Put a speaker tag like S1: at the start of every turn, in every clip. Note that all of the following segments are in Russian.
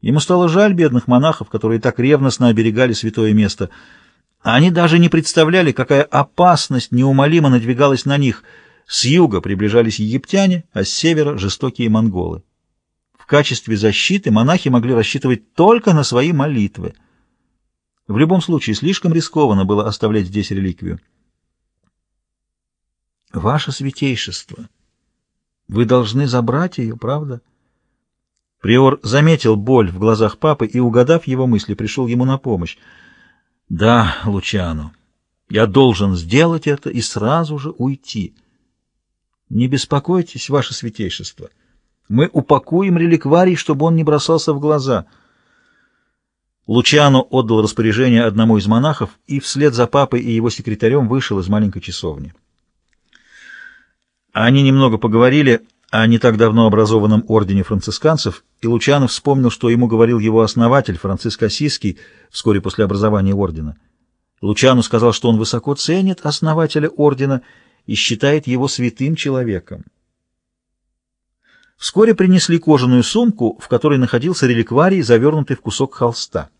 S1: Ему стало жаль бедных монахов, которые так ревностно оберегали святое место. Они даже не представляли, какая опасность неумолимо надвигалась на них. С юга приближались египтяне, а с севера — жестокие монголы. В качестве защиты монахи могли рассчитывать только на свои молитвы. В любом случае, слишком рискованно было оставлять здесь реликвию. «Ваше святейшество, вы должны забрать ее, правда?» Приор заметил боль в глазах папы и, угадав его мысли, пришел ему на помощь. «Да, Лучано, я должен сделать это и сразу же уйти. Не беспокойтесь, ваше святейшество. Мы упакуем реликварий, чтобы он не бросался в глаза». Лучано отдал распоряжение одному из монахов и вслед за папой и его секретарем вышел из маленькой часовни. Они немного поговорили о не так давно образованном ордене францисканцев, и Лучанов вспомнил, что ему говорил его основатель, Франциск Осиский, вскоре после образования ордена. Лучану сказал, что он высоко ценит основателя ордена и считает его святым человеком. Вскоре принесли кожаную сумку, в которой находился реликварий, завернутый в кусок холста.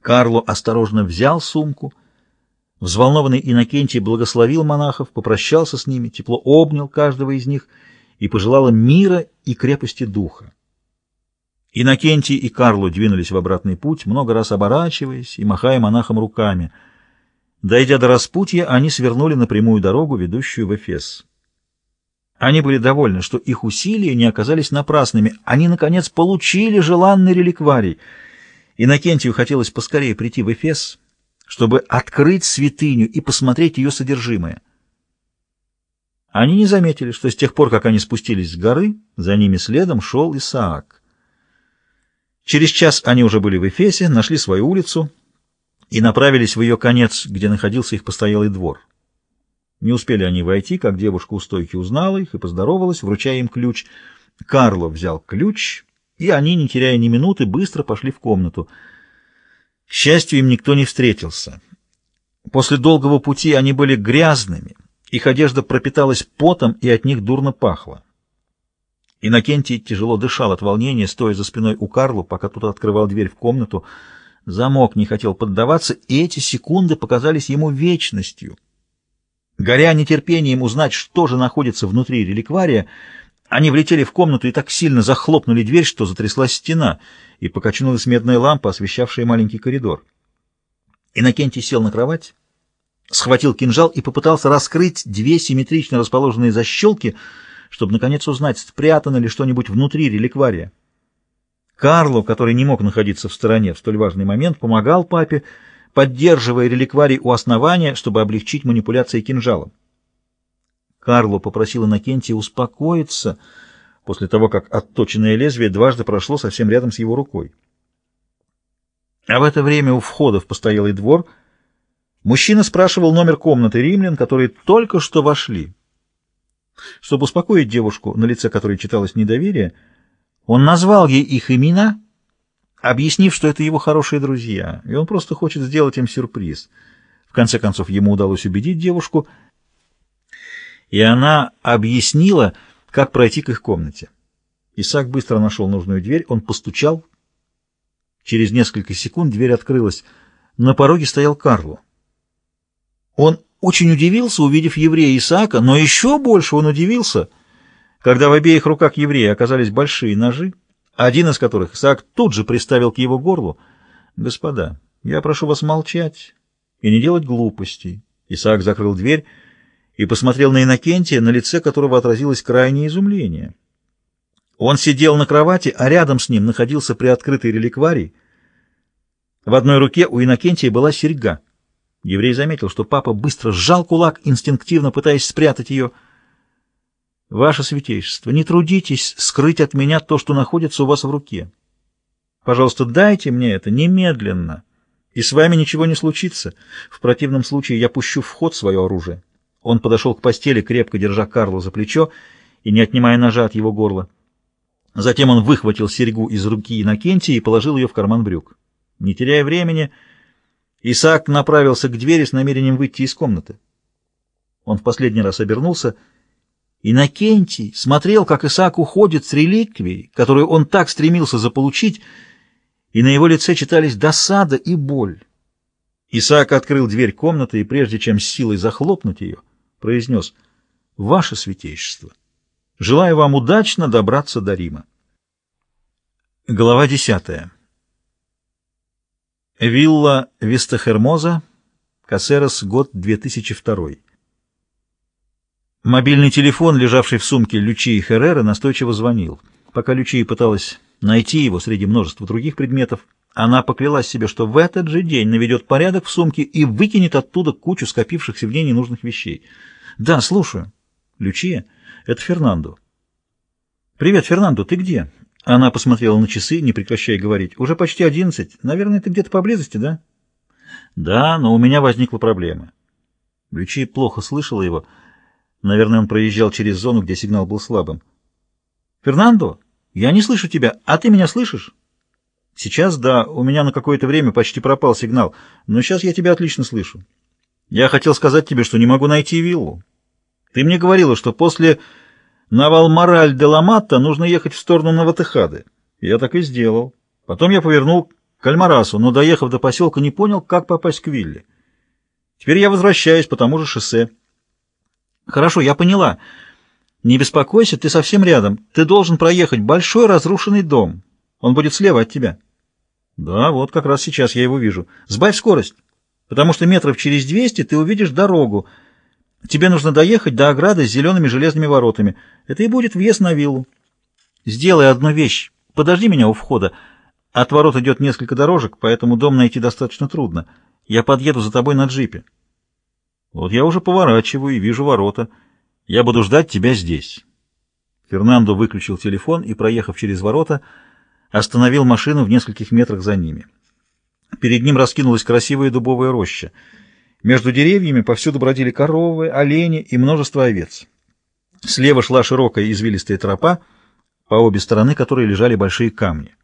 S1: Карло осторожно взял сумку. Взволнованный Иннокентий благословил монахов, попрощался с ними, тепло обнял каждого из них — и пожелала мира и крепости духа. Иннокентий и Карло двинулись в обратный путь, много раз оборачиваясь и махая монахам руками. Дойдя до распутья, они свернули на прямую дорогу, ведущую в Эфес. Они были довольны, что их усилия не оказались напрасными. Они, наконец, получили желанный реликварий. Иннокентию хотелось поскорее прийти в Эфес, чтобы открыть святыню и посмотреть ее содержимое. Они не заметили, что с тех пор, как они спустились с горы, за ними следом шел Исаак. Через час они уже были в Эфесе, нашли свою улицу и направились в ее конец, где находился их постоялый двор. Не успели они войти, как девушка у стойки узнала их и поздоровалась, вручая им ключ. Карло взял ключ, и они, не теряя ни минуты, быстро пошли в комнату. К счастью, им никто не встретился. После долгого пути они были грязными, их одежда пропиталась потом, и от них дурно пахло. Иннокентий тяжело дышал от волнения, стоя за спиной у Карлу, пока тот открывал дверь в комнату. Замок не хотел поддаваться, и эти секунды показались ему вечностью. Горя нетерпением узнать, что же находится внутри реликвария, они влетели в комнату и так сильно захлопнули дверь, что затряслась стена, и покачнулась медная лампа, освещавшая маленький коридор. Иннокентий сел на кровать схватил кинжал и попытался раскрыть две симметрично расположенные защелки, чтобы, наконец, узнать, спрятано ли что-нибудь внутри реликвария. Карло, который не мог находиться в стороне в столь важный момент, помогал папе, поддерживая реликварий у основания, чтобы облегчить манипуляции кинжалом. Карло попросил Иннокентия успокоиться после того, как отточенное лезвие дважды прошло совсем рядом с его рукой. А в это время у входа в постоялый двор — Мужчина спрашивал номер комнаты римлян, которые только что вошли. Чтобы успокоить девушку, на лице которой читалось недоверие, он назвал ей их имена, объяснив, что это его хорошие друзья, и он просто хочет сделать им сюрприз. В конце концов, ему удалось убедить девушку, и она объяснила, как пройти к их комнате. Исаак быстро нашел нужную дверь, он постучал. Через несколько секунд дверь открылась. На пороге стоял Карло. Он очень удивился, увидев еврея Исаака, но еще больше он удивился, когда в обеих руках еврея оказались большие ножи, один из которых Исаак тут же приставил к его горлу. «Господа, я прошу вас молчать и не делать глупостей». Исаак закрыл дверь и посмотрел на Иннокентия, на лице которого отразилось крайнее изумление. Он сидел на кровати, а рядом с ним находился приоткрытый реликварий. В одной руке у Иннокентия была серьга — Еврей заметил, что папа быстро сжал кулак, инстинктивно пытаясь спрятать ее. «Ваше святейшество, не трудитесь скрыть от меня то, что находится у вас в руке. Пожалуйста, дайте мне это немедленно, и с вами ничего не случится. В противном случае я пущу в ход свое оружие». Он подошел к постели, крепко держа Карлу за плечо и не отнимая ножа от его горла. Затем он выхватил серьгу из руки Иннокентия и положил ее в карман брюк. Не теряя времени, Исаак направился к двери с намерением выйти из комнаты. Он в последний раз обернулся Иннокентий смотрел, как Исаак уходит с реликвией, которую он так стремился заполучить, и на его лице читались досада и боль. Исаак открыл дверь комнаты и, прежде чем с силой захлопнуть ее, произнес «Ваше святейшество, желаю вам удачно добраться до Рима». Глава десятая. Вилла Вистахермоза, Кассерос, год 2002. Мобильный телефон, лежавший в сумке Лючии Херрера, настойчиво звонил. Пока Лючия пыталась найти его среди множества других предметов, она поклялась себе, что в этот же день наведет порядок в сумке и выкинет оттуда кучу скопившихся в ней ненужных вещей. «Да, слушаю». «Лючия, это Фернандо». «Привет, Фернандо, ты где?» Она посмотрела на часы, не прекращая говорить. «Уже почти одиннадцать. Наверное, ты где-то поблизости, да?» «Да, но у меня возникла проблема». Лючия плохо слышала его, — Наверное, он проезжал через зону, где сигнал был слабым. «Фернандо, я не слышу тебя, а ты меня слышишь?» «Сейчас, да, у меня на какое-то время почти пропал сигнал, но сейчас я тебя отлично слышу. Я хотел сказать тебе, что не могу найти виллу. Ты мне говорила, что после Навалмораль-де-Ламатта нужно ехать в сторону Наватыхады. Я так и сделал. Потом я повернул к Альмарасу, но, доехав до поселка, не понял, как попасть к вилле. Теперь я возвращаюсь по тому же шоссе». Хорошо, я поняла. Не беспокойся, ты совсем рядом. Ты должен проехать большой разрушенный дом. Он будет слева от тебя. Да, вот как раз сейчас я его вижу. Сбавь скорость, потому что метров через двести ты увидишь дорогу. Тебе нужно доехать до ограды с зелеными железными воротами. Это и будет въезд на виллу. Сделай одну вещь. Подожди меня у входа. От ворот идет несколько дорожек, поэтому дом найти достаточно трудно. Я подъеду за тобой на джипе. Вот я уже поворачиваю и вижу ворота. Я буду ждать тебя здесь. Фернандо выключил телефон и, проехав через ворота, остановил машину в нескольких метрах за ними. Перед ним раскинулась красивая дубовая роща. Между деревьями повсюду бродили коровы, олени и множество овец. Слева шла широкая извилистая тропа, по обе стороны которой лежали большие камни.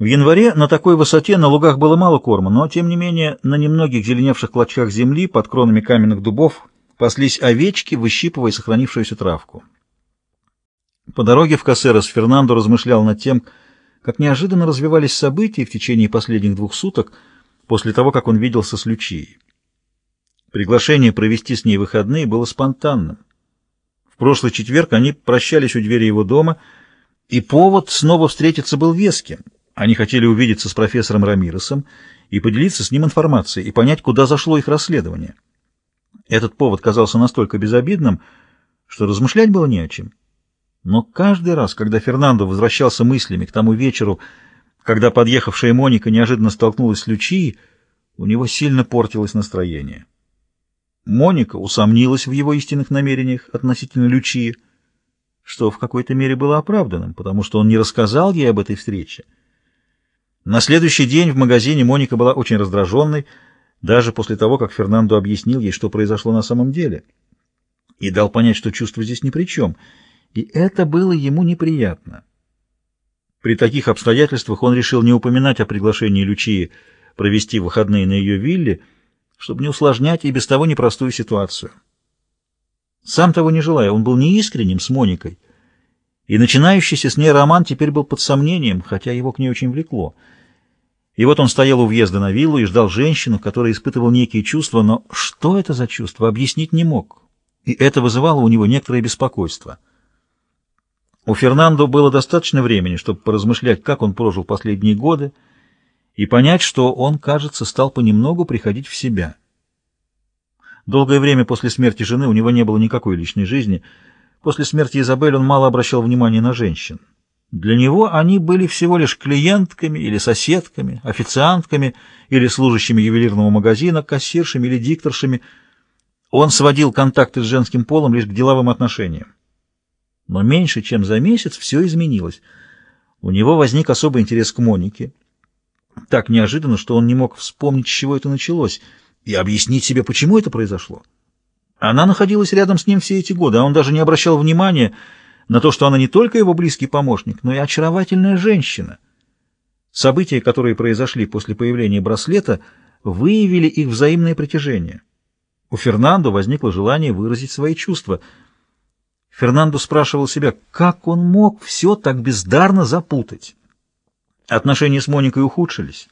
S1: В январе на такой высоте на лугах было мало корма, но, тем не менее, на немногих зеленевших клочках земли под кронами каменных дубов паслись овечки, выщипывая сохранившуюся травку. По дороге в Кассерос Фернандо размышлял над тем, как неожиданно развивались события в течение последних двух суток после того, как он виделся с Лючией. Приглашение провести с ней выходные было спонтанным. В прошлый четверг они прощались у двери его дома, и повод снова встретиться был веским — они хотели увидеться с профессором Рамиросом и поделиться с ним информацией, и понять, куда зашло их расследование. Этот повод казался настолько безобидным, что размышлять было не о чем. Но каждый раз, когда Фернандо возвращался мыслями к тому вечеру, когда подъехавшая Моника неожиданно столкнулась с Лючией, у него сильно портилось настроение. Моника усомнилась в его истинных намерениях относительно Лючии, что в какой-то мере было оправданным, потому что он не рассказал ей об этой встрече. На следующий день в магазине Моника была очень раздраженной, даже после того, как Фернандо объяснил ей, что произошло на самом деле, и дал понять, что чувство здесь ни при чем, и это было ему неприятно. При таких обстоятельствах он решил не упоминать о приглашении Лючии провести выходные на ее вилле, чтобы не усложнять и без того непростую ситуацию. Сам того не желая, он был неискренним с Моникой, и начинающийся с ней роман теперь был под сомнением, хотя его к ней очень влекло — и вот он стоял у въезда на виллу и ждал женщину, которая испытывал некие чувства, но что это за чувства, объяснить не мог. И это вызывало у него некоторое беспокойство. У Фернандо было достаточно времени, чтобы поразмышлять, как он прожил последние годы, и понять, что он, кажется, стал понемногу приходить в себя. Долгое время после смерти жены у него не было никакой личной жизни. После смерти Изабель он мало обращал внимания на женщин. Для него они были всего лишь клиентками или соседками, официантками или служащими ювелирного магазина, кассиршами или дикторшами. Он сводил контакты с женским полом лишь к деловым отношениям. Но меньше чем за месяц все изменилось. У него возник особый интерес к Монике. Так неожиданно, что он не мог вспомнить, с чего это началось, и объяснить себе, почему это произошло. Она находилась рядом с ним все эти годы, а он даже не обращал внимания, на то, что она не только его близкий помощник, но и очаровательная женщина. События, которые произошли после появления браслета, выявили их взаимное притяжение. У Фернандо возникло желание выразить свои чувства. Фернандо спрашивал себя, как он мог все так бездарно запутать. Отношения с Моникой ухудшились.